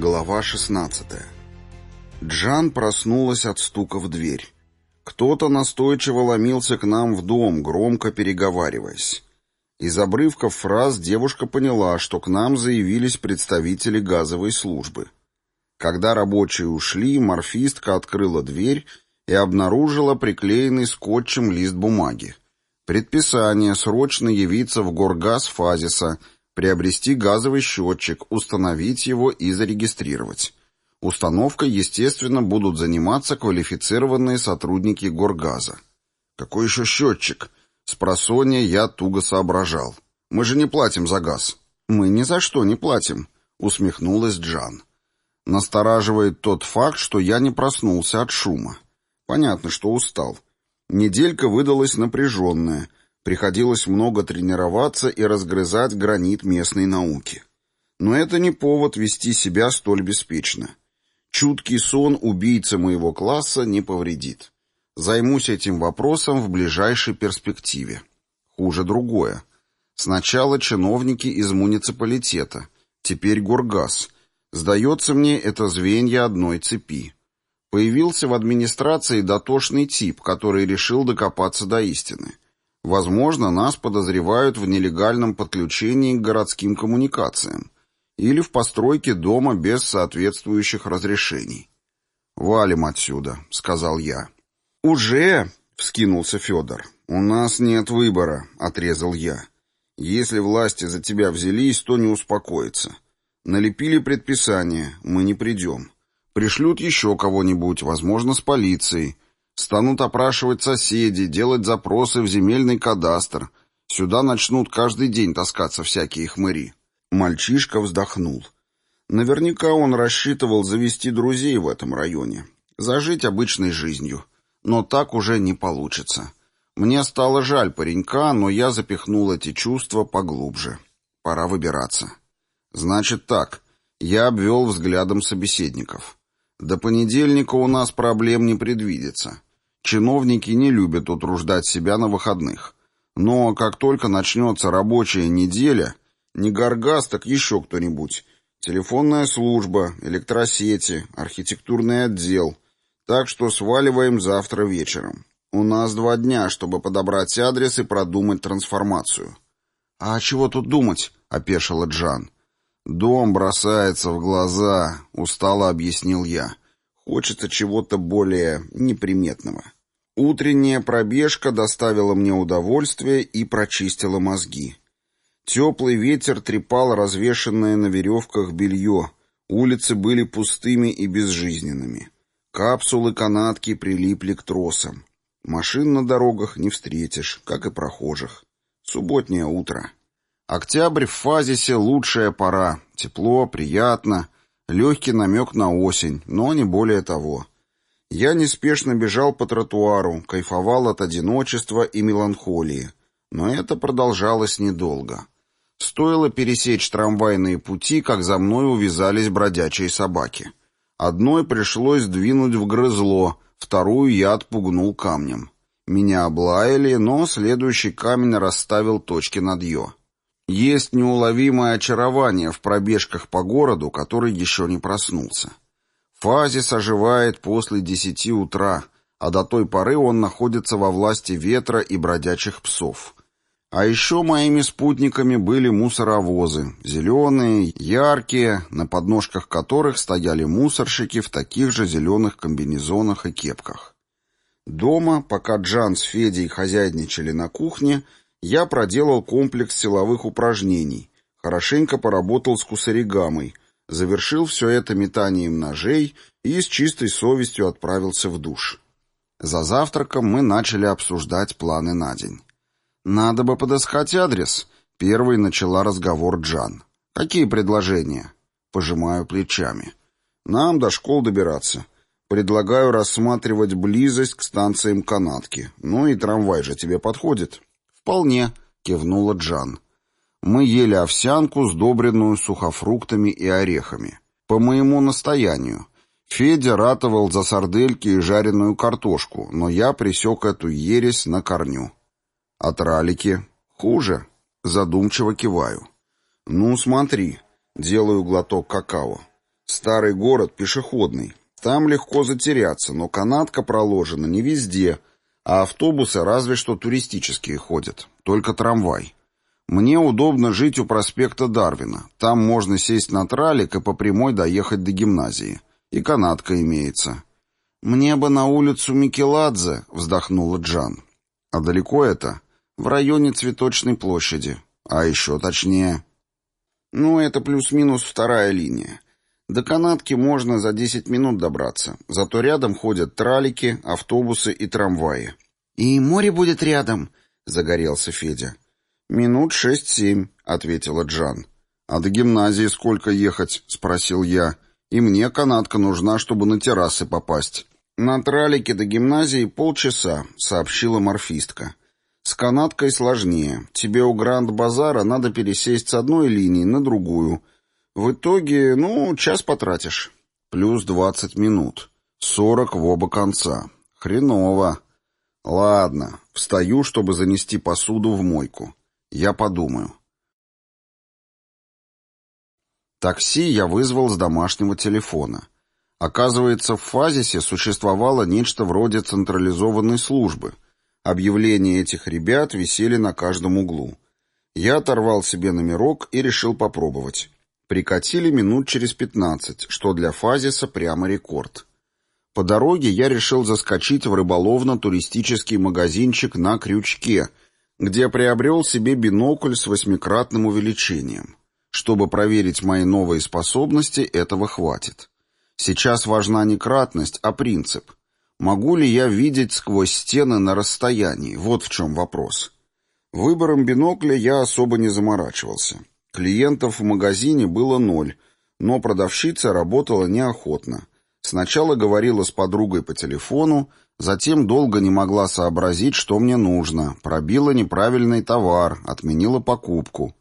Глава 16 Джан проснулась от стука в дверь. Кто-то настойчиво ломился к нам в дом, громко переговариваясь. Из обрывков фраз девушка поняла, что к нам заявились представители газовой службы. Когда рабочие ушли, морфистка открыла дверь и обнаружила приклеенный скотчем лист бумаги. Предписание срочно явиться в горгаз Фазиса – приобрести газовый счетчик, установить его и зарегистрировать. Установкой, естественно, будут заниматься квалифицированные сотрудники Горгаза. Какой еще счетчик? С просонья я туго соображал. Мы же не платим за газ. Мы ни за что не платим, усмехнулась Джан. Настораживает тот факт, что я не проснулся от шума. Понятно, что устал. Неделька выдалась напряженная, Приходилось много тренироваться и разгрызать гранит местной науки. Но это не повод вести себя столь беспечно. Чуткий сон убийцы моего класса не повредит. Займусь этим вопросом в ближайшей перспективе. Хуже другое. Сначала чиновники из муниципалитета, теперь Горгаз. Сдается мне, это звенья одной цепи. Появился в администрации дотошный тип, который решил докопаться до истины. Возможно, нас подозревают в нелегальном подключении к городским коммуникациям или в постройке дома без соответствующих разрешений. «Валим отсюда», — сказал я. «Уже?» — вскинулся Федор. «У нас нет выбора», — отрезал я. «Если власти за тебя взялись, то не успокоится. Налепили предписание, мы не придем. Пришлют еще кого-нибудь, возможно, с полицией. Станут опрашивать соседей, делать запросы в земельный кадастр. Сюда начнут каждый день таскаться всякие хмыри. Мальчишка вздохнул. Наверняка он рассчитывал завести друзей в этом районе. Зажить обычной жизнью. Но так уже не получится. Мне стало жаль паренька, но я запихнул эти чувства поглубже. Пора выбираться. Значит так. Я обвел взглядом собеседников. До понедельника у нас проблем не предвидится. Чиновники не любят утруждать себя на выходных. Но как только начнется рабочая неделя, не Гаргас, так еще кто-нибудь, телефонная служба, электросети, архитектурный отдел. Так что сваливаем завтра вечером. У нас два дня, чтобы подобрать адрес и продумать трансформацию. «А чего тут думать?» — опешила Джан. «Дом бросается в глаза», — устало объяснил я. Хочется чего-то более неприметного. Утренняя пробежка доставила мне удовольствие и прочистила мозги. Теплый ветер трепал развешенное на веревках белье. Улицы были пустыми и безжизненными. Капсулы-канатки прилипли к тросам. Машин на дорогах не встретишь, как и прохожих. Субботнее утро. Октябрь в фазисе — лучшая пора. Тепло, приятно. Легкий намек на осень, но не более того. Я неспешно бежал по тротуару, кайфовал от одиночества и меланхолии. Но это продолжалось недолго. Стоило пересечь трамвайные пути, как за мной увязались бродячие собаки. Одной пришлось двинуть в грызло, вторую я отпугнул камнем. Меня облаяли, но следующий камень расставил точки над «ё». Есть неуловимое очарование в пробежках по городу, который еще не проснулся. Фазис оживает после десяти утра, а до той поры он находится во власти ветра и бродячих псов. А еще моими спутниками были мусоровозы, зеленые, яркие, на подножках которых стояли мусорщики в таких же зеленых комбинезонах и кепках. Дома, пока Джан с Федей хозяйничали на кухне, я проделал комплекс силовых упражнений, хорошенько поработал с кусаригамой, завершил все это метанием ножей и с чистой совестью отправился в душ. За завтраком мы начали обсуждать планы на день. «Надо бы подыскать адрес», — первой начала разговор Джан. «Какие предложения?» Пожимаю плечами. «Нам до школ добираться. Предлагаю рассматривать близость к станциям канатки. Ну и трамвай же тебе подходит?» «Вполне», — кивнула Джан. Мы ели овсянку, сдобренную сухофруктами и орехами. По моему настоянию. Федя ратовал за сардельки и жареную картошку, но я присек эту ересь на корню. От ралики хуже. Задумчиво киваю. Ну, смотри. Делаю глоток какао. Старый город пешеходный. Там легко затеряться, но канатка проложена не везде, а автобусы разве что туристические ходят, только трамвай. Мне удобно жить у проспекта Дарвина. Там можно сесть на тралик и по прямой доехать до гимназии. И канатка имеется. «Мне бы на улицу Микеладзе», — вздохнула Джан. «А далеко это?» «В районе Цветочной площади. А еще точнее...» «Ну, это плюс-минус вторая линия. До канатки можно за 10 минут добраться, зато рядом ходят тралики, автобусы и трамваи. «И море будет рядом», — загорелся Федя. «Минут шесть-семь», — ответила Джан. «А до гимназии сколько ехать?» — спросил я. «И мне канатка нужна, чтобы на террасы попасть». «На тралике до гимназии полчаса», — сообщила морфистка. «С канаткой сложнее. Тебе у Гранд-базара надо пересесть с одной линии на другую, в итоге, ну, час потратишь. Плюс двадцать минут. Сорок в оба конца. Хреново. Ладно, встаю, чтобы занести посуду в мойку. Я подумаю. Такси я вызвал с домашнего телефона. Оказывается, в Фазисе существовало нечто вроде централизованной службы. Объявления этих ребят висели на каждом углу. Я оторвал себе номерок и решил попробовать. Прикатили минут через пятнадцать, что для Фазиса прямо рекорд. По дороге я решил заскочить в рыболовно-туристический магазинчик на Крючке, где приобрел себе бинокль с восьмикратным увеличением. Чтобы проверить мои новые способности, этого хватит. Сейчас важна не кратность, а принцип. Могу ли я видеть сквозь стены на расстоянии? Вот в чем вопрос. Выбором бинокля я особо не заморачивался. Клиентов в магазине было ноль, но продавщица работала неохотно. Сначала говорила с подругой по телефону, затем долго не могла сообразить, что мне нужно, пробила неправильный товар, отменила покупку.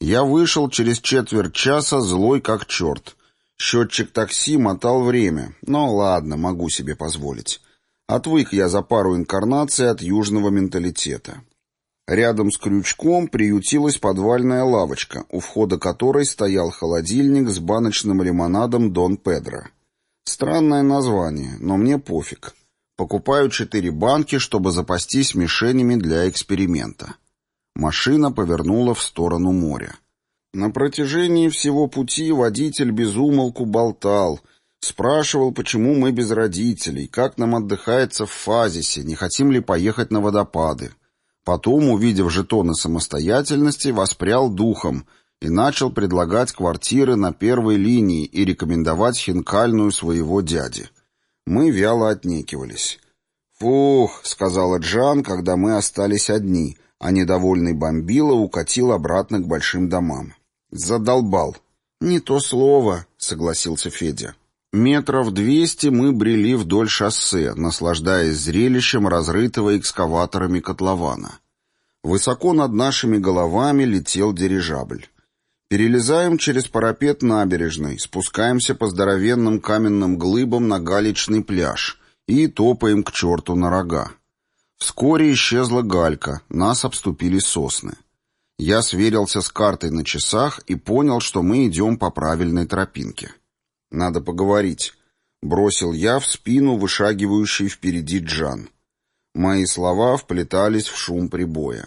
Я вышел через четверть часа злой как черт. Счетчик такси мотал время, но ладно, могу себе позволить. Отвык я за пару инкарнаций от южного менталитета. Рядом с крючком приютилась подвальная лавочка, у входа которой стоял холодильник с баночным лимонадом «Дон Педро». Странное название, но мне пофиг. Покупаю четыре банки, чтобы запастись мишенями для эксперимента. Машина повернула в сторону моря. На протяжении всего пути водитель безумолку болтал, спрашивал, почему мы без родителей, как нам отдыхается в Фазисе, не хотим ли поехать на водопады. Потом, увидев жетоны самостоятельности, воспрял духом и начал предлагать квартиры на первой линии и рекомендовать хинкальную своего дяди. Мы вяло отнекивались. «Фух», — сказала Джан, когда мы остались одни, а недовольный бомбила укатил обратно к большим домам. «Задолбал». «Не то слово», — согласился Федя. Метров двести мы брели вдоль шоссе, наслаждаясь зрелищем разрытого экскаваторами котлована. Высоко над нашими головами летел дирижабль. Перелезаем через парапет набережной, спускаемся по здоровенным каменным глыбам на галечный пляж и топаем к черту на рога. Вскоре исчезла галька, нас обступили сосны. Я сверился с картой на часах и понял, что мы идем по правильной тропинке. «Надо поговорить», — бросил я в спину вышагивающий впереди Джан. Мои слова вплетались в шум прибоя.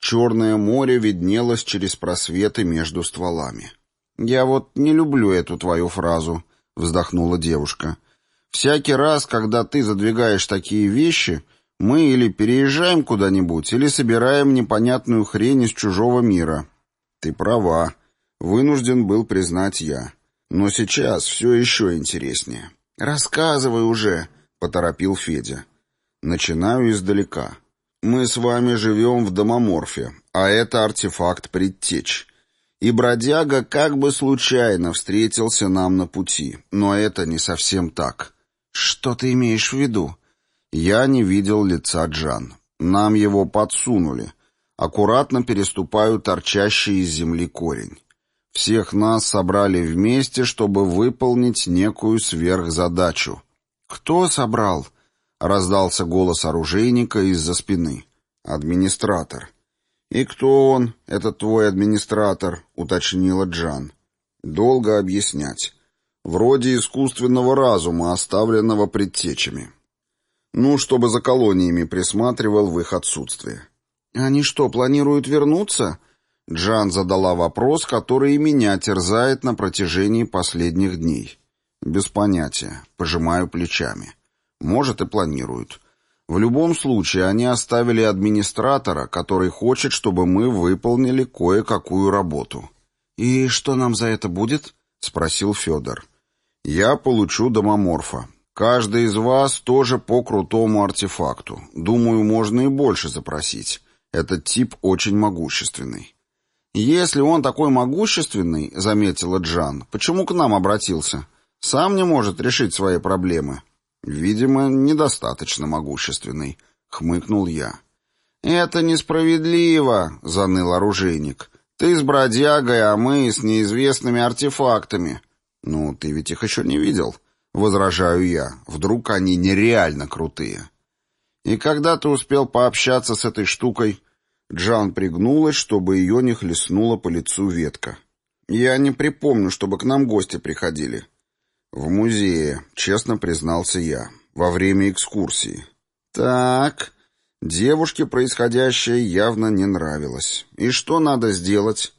Черное море виднелось через просветы между стволами. «Я вот не люблю эту твою фразу», — вздохнула девушка. «Всякий раз, когда ты задвигаешь такие вещи, мы или переезжаем куда-нибудь, или собираем непонятную хрень из чужого мира». «Ты права», — вынужден был признать я. Но сейчас все еще интереснее. «Рассказывай уже», — поторопил Федя. «Начинаю издалека. Мы с вами живем в домоморфе, а это артефакт предтеч. И бродяга как бы случайно встретился нам на пути, но это не совсем так. Что ты имеешь в виду? Я не видел лица Джан. Нам его подсунули. Аккуратно переступаю торчащий из земли корень. Всех нас собрали вместе, чтобы выполнить некую сверхзадачу. «Кто собрал?» — раздался голос оружейника из-за спины. «Администратор». «И кто он, этот твой администратор?» — уточнила Джан. «Долго объяснять. Вроде искусственного разума, оставленного предтечами. Ну, чтобы за колониями присматривал в их отсутствие. «Они что, планируют вернуться?» Джан задала вопрос, который и меня терзает на протяжении последних дней. Без понятия. Пожимаю плечами. Может, и планируют. В любом случае, они оставили администратора, который хочет, чтобы мы выполнили кое-какую работу. «И что нам за это будет?» — спросил Федор. «Я получу домоморфа. Каждый из вас тоже по крутому артефакту. Думаю, можно и больше запросить. Этот тип очень могущественный». «Если он такой могущественный, — заметила Джан, — почему к нам обратился? Сам не может решить свои проблемы». «Видимо, недостаточно могущественный», — хмыкнул я. «Это несправедливо», — заныл оружейник. «Ты с бродягой, а мы с неизвестными артефактами». «Ну, ты ведь их еще не видел?» — возражаю я. «Вдруг они нереально крутые?» «И когда ты успел пообщаться с этой штукой?» Джан пригнулась, чтобы ее не хлестнула по лицу ветка. «Я не припомню, чтобы к нам гости приходили». «В музее», — честно признался я, — «во время экскурсии». «Так...» Девушке происходящее явно не нравилось. «И что надо сделать?»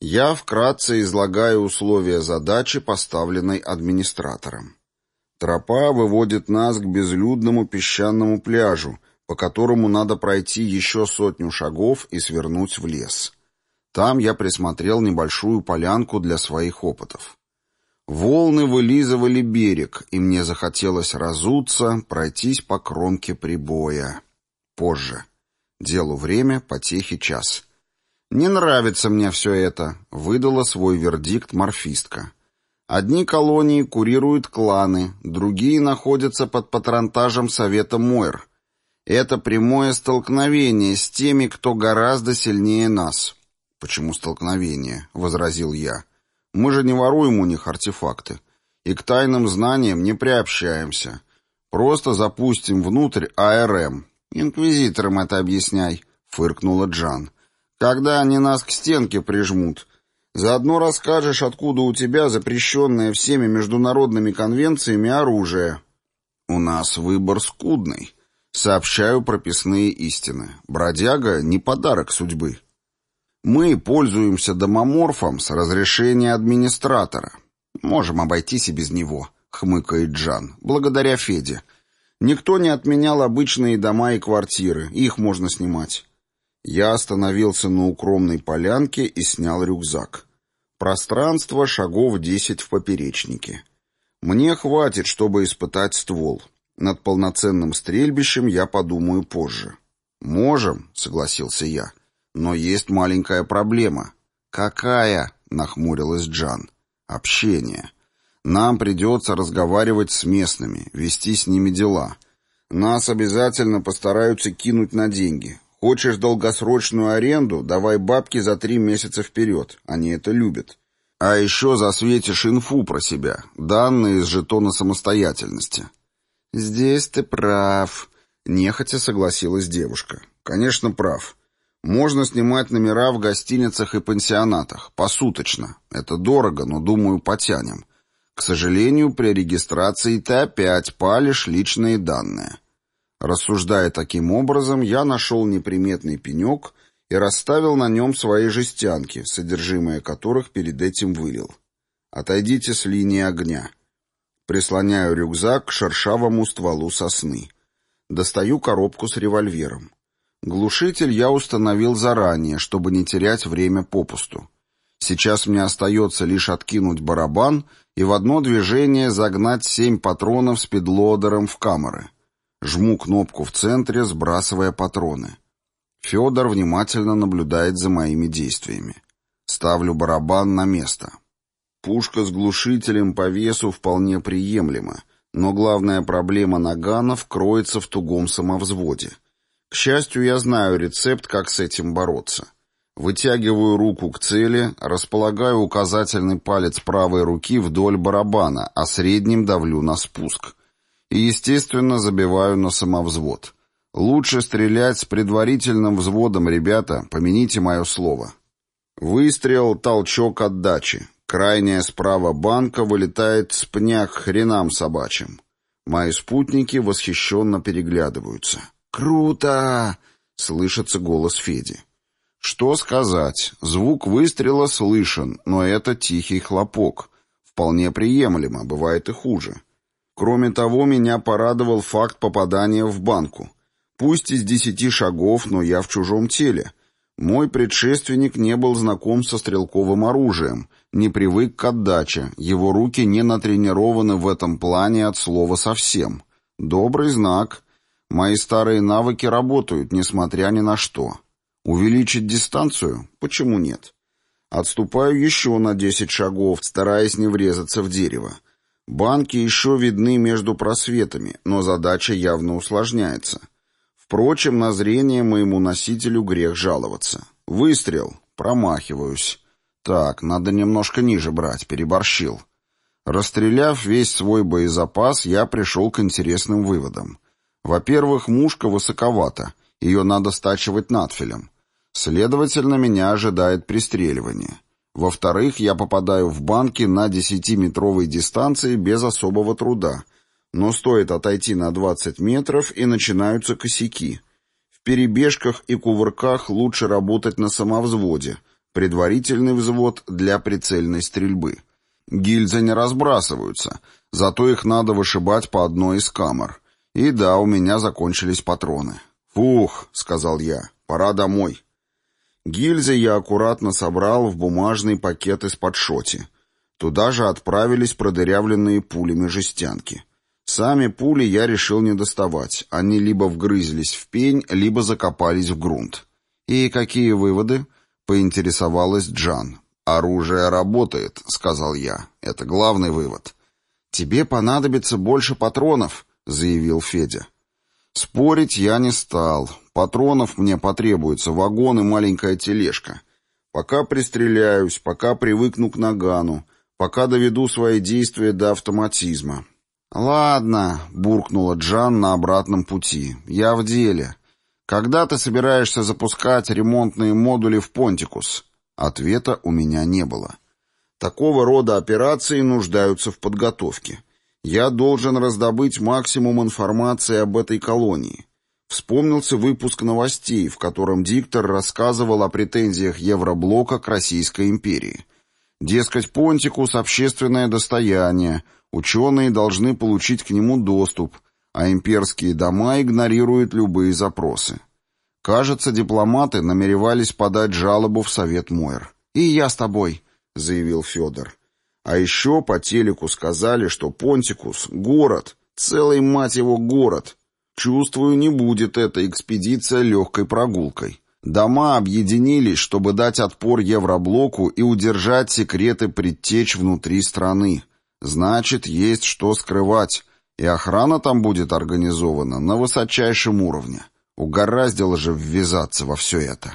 Я вкратце излагаю условия задачи, поставленной администратором. Тропа выводит нас к безлюдному песчаному пляжу, по которому надо пройти еще сотню шагов и свернуть в лес. Там я присмотрел небольшую полянку для своих опытов. Волны вылизывали берег, и мне захотелось разуться, пройтись по кромке прибоя. Позже. Делу время, потехи час. «Не нравится мне все это», — выдала свой вердикт морфистка. «Одни колонии курируют кланы, другие находятся под патронтажем Совета Мойр. Это прямое столкновение с теми, кто гораздо сильнее нас». «Почему столкновение?» — возразил я. Мы же не воруем у них артефакты. И к тайным знаниям не приобщаемся. Просто запустим внутрь АРМ. Инквизиторам это объясняй, фыркнула Джан. Когда они нас к стенке прижмут. Заодно расскажешь, откуда у тебя запрещенное всеми международными конвенциями оружие. У нас выбор скудный. Сообщаю прописные истины. Бродяга — не подарок судьбы. Мы пользуемся домоморфом с разрешения администратора. Можем обойтись и без него, хмыкает Джан, благодаря Феде. Никто не отменял обычные дома и квартиры, их можно снимать. Я остановился на укромной полянке и снял рюкзак. Пространство шагов десять в поперечнике. Мне хватит, чтобы испытать ствол. Над полноценным стрельбищем я подумаю позже. «Можем», — согласился я. Но есть маленькая проблема. Какая? нахмурилась Джан. Общение. Нам придется разговаривать с местными, вести с ними дела. Нас обязательно постараются кинуть на деньги. Хочешь долгосрочную аренду, давай бабки за три месяца вперед. Они это любят. А еще засветишь инфу про себя, данные из жетона самостоятельности. Здесь ты прав, нехотя согласилась девушка. Конечно, прав. Можно снимать номера в гостиницах и пансионатах, посуточно. Это дорого, но, думаю, потянем. К сожалению, при регистрации ты опять палишь личные данные. Рассуждая таким образом, я нашел неприметный пенек и расставил на нем свои жестянки, содержимое которых перед этим вылил. Отойдите с линии огня. Прислоняю рюкзак к шершавому стволу сосны. Достаю коробку с револьвером. Глушитель я установил заранее, чтобы не терять время попусту. Сейчас мне остается лишь откинуть барабан и в одно движение загнать семь патронов с педлодером в камеры. Жму кнопку в центре, сбрасывая патроны. Федор внимательно наблюдает за моими действиями. Ставлю барабан на место. Пушка с глушителем по весу вполне приемлема, но главная проблема наганов кроется в тугом самовзводе — к счастью, я знаю рецепт, как с этим бороться. Вытягиваю руку к цели, располагаю указательный палец правой руки вдоль барабана, а средним давлю на спуск. И, естественно, забиваю на самовзвод. Лучше стрелять с предварительным взводом, ребята, помяните мое слово. Выстрел, толчок отдачи. Крайняя справа банка вылетает с пня к хренам собачьим. Мои спутники восхищенно переглядываются. «Круто!» — слышится голос Феди. Что сказать, звук выстрела слышен, но это тихий хлопок. Вполне приемлемо, бывает и хуже. Кроме того, меня порадовал факт попадания в банку. Пусть из десяти шагов, но я в чужом теле. Мой предшественник не был знаком со стрелковым оружием, не привык к отдаче, его руки не натренированы в этом плане от слова совсем. Добрый знак. Мои старые навыки работают, несмотря ни на что. Увеличить дистанцию? Почему нет? Отступаю еще на десять шагов, стараясь не врезаться в дерево. Банки еще видны между просветами, но задача явно усложняется. Впрочем, на зрение моему носителю грех жаловаться. Выстрел. Промахиваюсь. Так, надо немножко ниже брать, переборщил. Расстреляв весь свой боезапас, я пришел к интересным выводам. Во-первых, мушка высоковата, ее надо стачивать надфилем. Следовательно, меня ожидает пристреливание. Во-вторых, я попадаю в банки на 10-метровой дистанции без особого труда. Но стоит отойти на 20 метров, и начинаются косяки. В перебежках и кувырках лучше работать на самовзводе. Предварительный взвод для прицельной стрельбы. Гильзы не разбрасываются, зато их надо вышибать по одной из камер. И да, у меня закончились патроны. «Фух», — сказал я, — «пора домой». Гильзы я аккуратно собрал в бумажный пакет из-под шоти. Туда же отправились продырявленные пулями жестянки. Сами пули я решил не доставать. Они либо вгрызлись в пень, либо закопались в грунт. «И какие выводы?» — поинтересовалась Джан. «Оружие работает», — сказал я. «Это главный вывод». «Тебе понадобится больше патронов», — заявил Федя. Спорить я не стал. Патронов мне потребуется вагон и маленькая тележка. Пока пристреляюсь, пока привыкну к нагану, пока доведу свои действия до автоматизма. «Ладно», — буркнула Джан на обратном пути, — «я в деле. Когда ты собираешься запускать ремонтные модули в Понтикус?» Ответа у меня не было. Такого рода операции нуждаются в подготовке. Я должен раздобыть максимум информации об этой колонии. Вспомнился выпуск новостей, в котором диктор рассказывал о претензиях Евроблока к Российской империи. Дескать, Понтикус – общественное достояние, ученые должны получить к нему доступ, а имперские дома игнорируют любые запросы. Кажется, дипломаты намеревались подать жалобу в Совет Мойр. «И я с тобой», — заявил Федор. А еще по телеку сказали, что Понтикус — город, целый, мать его, город. Чувствую, не будет эта экспедиция легкой прогулкой. Дома объединились, чтобы дать отпор Евроблоку и удержать секреты предтеч внутри страны. Значит, есть что скрывать, и охрана там будет организована на высочайшем уровне. Угораздило же ввязаться во все это.